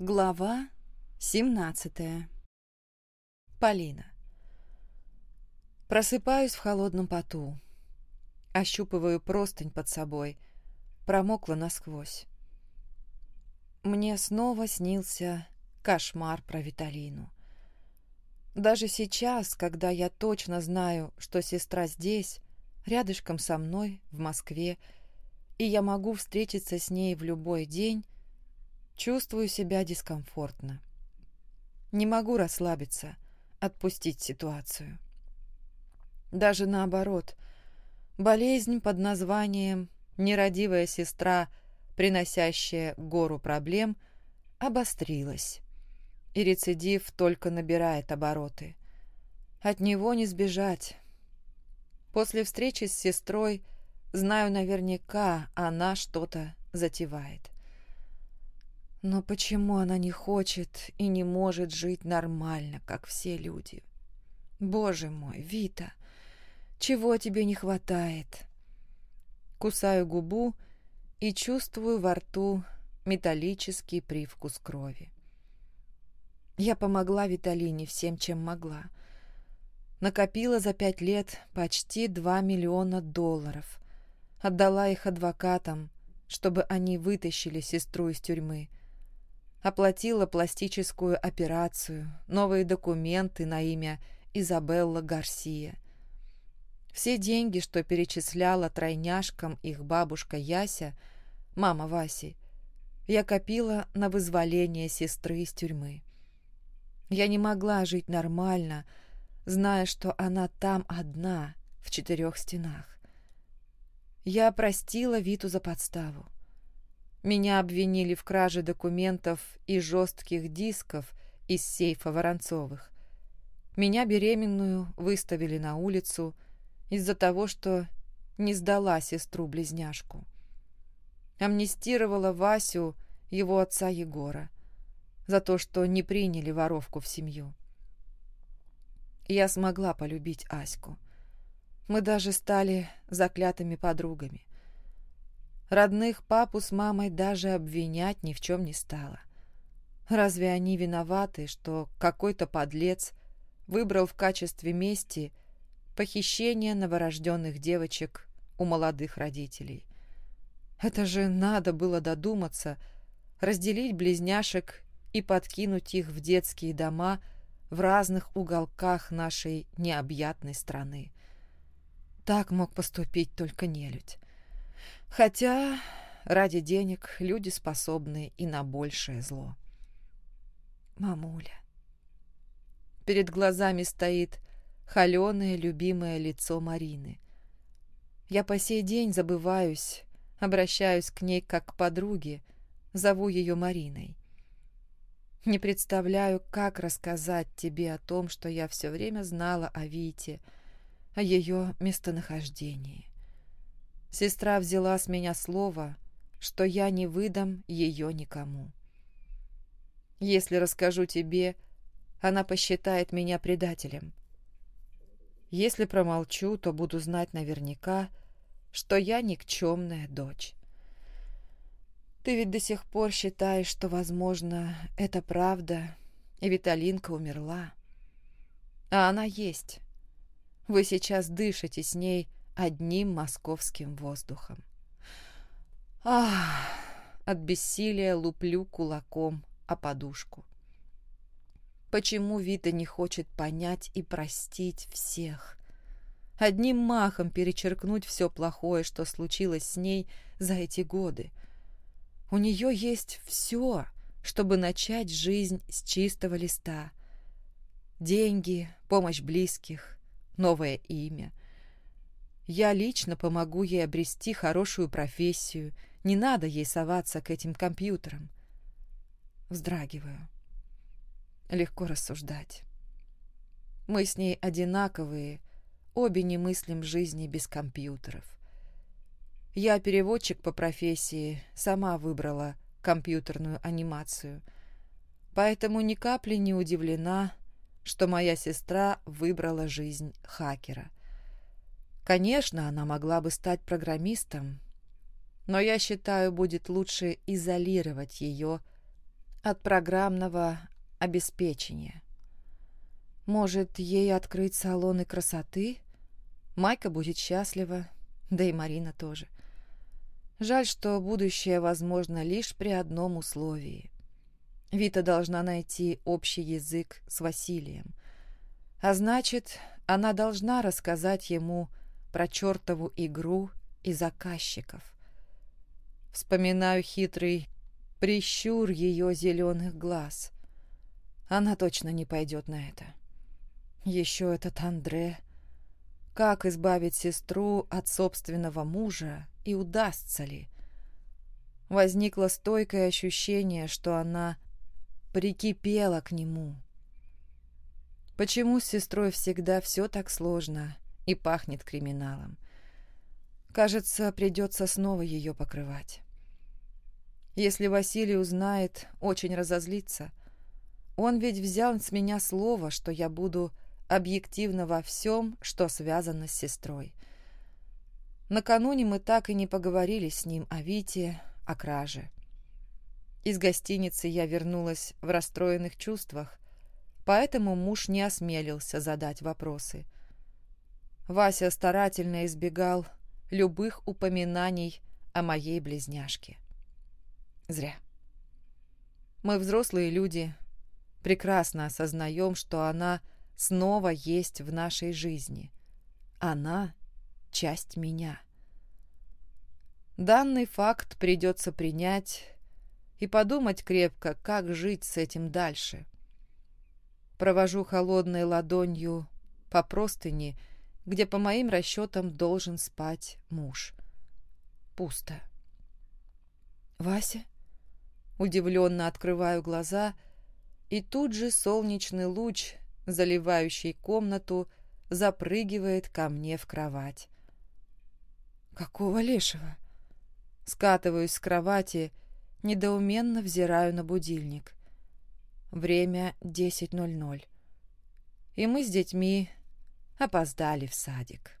Глава 17 Полина Просыпаюсь в холодном поту. Ощупываю простынь под собой. Промокла насквозь. Мне снова снился кошмар про Виталину. Даже сейчас, когда я точно знаю, что сестра здесь, рядышком со мной, в Москве, и я могу встретиться с ней в любой день, Чувствую себя дискомфортно. Не могу расслабиться, отпустить ситуацию. Даже наоборот, болезнь под названием «нерадивая сестра», приносящая гору проблем, обострилась, и рецидив только набирает обороты. От него не сбежать. После встречи с сестрой знаю наверняка, она что-то затевает. Но почему она не хочет и не может жить нормально, как все люди? Боже мой, Вита, чего тебе не хватает? Кусаю губу и чувствую во рту металлический привкус крови. Я помогла Виталине всем, чем могла. Накопила за пять лет почти два миллиона долларов. Отдала их адвокатам, чтобы они вытащили сестру из тюрьмы оплатила пластическую операцию, новые документы на имя Изабелла Гарсия. Все деньги, что перечисляла тройняшкам их бабушка Яся, мама Васи, я копила на вызволение сестры из тюрьмы. Я не могла жить нормально, зная, что она там одна, в четырех стенах. Я простила Виту за подставу. Меня обвинили в краже документов и жестких дисков из сейфа Воронцовых. Меня беременную выставили на улицу из-за того, что не сдала сестру-близняшку. Амнистировала Васю, его отца Егора, за то, что не приняли воровку в семью. Я смогла полюбить Аську. Мы даже стали заклятыми подругами. Родных папу с мамой даже обвинять ни в чем не стало. Разве они виноваты, что какой-то подлец выбрал в качестве мести похищение новорожденных девочек у молодых родителей? Это же надо было додуматься, разделить близняшек и подкинуть их в детские дома в разных уголках нашей необъятной страны. Так мог поступить только нелюдь. Хотя ради денег люди способны и на большее зло. Мамуля. Перед глазами стоит холеное, любимое лицо Марины. Я по сей день забываюсь, обращаюсь к ней как к подруге, зову ее Мариной. Не представляю, как рассказать тебе о том, что я все время знала о Вите, о ее местонахождении. Сестра взяла с меня слово, что я не выдам ее никому. Если расскажу тебе, она посчитает меня предателем. Если промолчу, то буду знать наверняка, что я никчемная дочь. Ты ведь до сих пор считаешь, что, возможно, это правда, и Виталинка умерла. А она есть. Вы сейчас дышите с ней, одним московским воздухом. Ах, от бессилия луплю кулаком о подушку. Почему Вита не хочет понять и простить всех? Одним махом перечеркнуть все плохое, что случилось с ней за эти годы. У нее есть все, чтобы начать жизнь с чистого листа. Деньги, помощь близких, новое имя — я лично помогу ей обрести хорошую профессию. Не надо ей соваться к этим компьютерам. Вздрагиваю. Легко рассуждать. Мы с ней одинаковые, обе не мыслим жизни без компьютеров. Я переводчик по профессии, сама выбрала компьютерную анимацию, поэтому ни капли не удивлена, что моя сестра выбрала жизнь хакера. Конечно, она могла бы стать программистом, но я считаю, будет лучше изолировать ее от программного обеспечения. Может, ей открыть салоны красоты? Майка будет счастлива, да и Марина тоже. Жаль, что будущее возможно лишь при одном условии. Вита должна найти общий язык с Василием. А значит, она должна рассказать ему про чертову игру и заказчиков. Вспоминаю хитрый прищур ее зеленых глаз. Она точно не пойдет на это. Еще этот Андре. Как избавить сестру от собственного мужа и удастся ли? Возникло стойкое ощущение, что она прикипела к нему. Почему с сестрой всегда все так сложно и пахнет криминалом? Кажется, придется снова ее покрывать. Если Василий узнает, очень разозлится. Он ведь взял с меня слово, что я буду объективно во всем, что связано с сестрой. Накануне мы так и не поговорили с ним о Вите, о краже. Из гостиницы я вернулась в расстроенных чувствах, поэтому муж не осмелился задать вопросы. Вася старательно избегал любых упоминаний о моей близняшке. Зря. Мы взрослые люди, прекрасно осознаем, что она снова есть в нашей жизни. Она — часть меня. Данный факт придется принять и подумать крепко, как жить с этим дальше. Провожу холодной ладонью по простыни, где, по моим расчетам, должен спать муж. Пусто. «Вася?» Удивленно открываю глаза, и тут же солнечный луч, заливающий комнату, запрыгивает ко мне в кровать. «Какого лешего?» Скатываюсь с кровати, недоуменно взираю на будильник. Время 10.00. И мы с детьми опоздали в садик.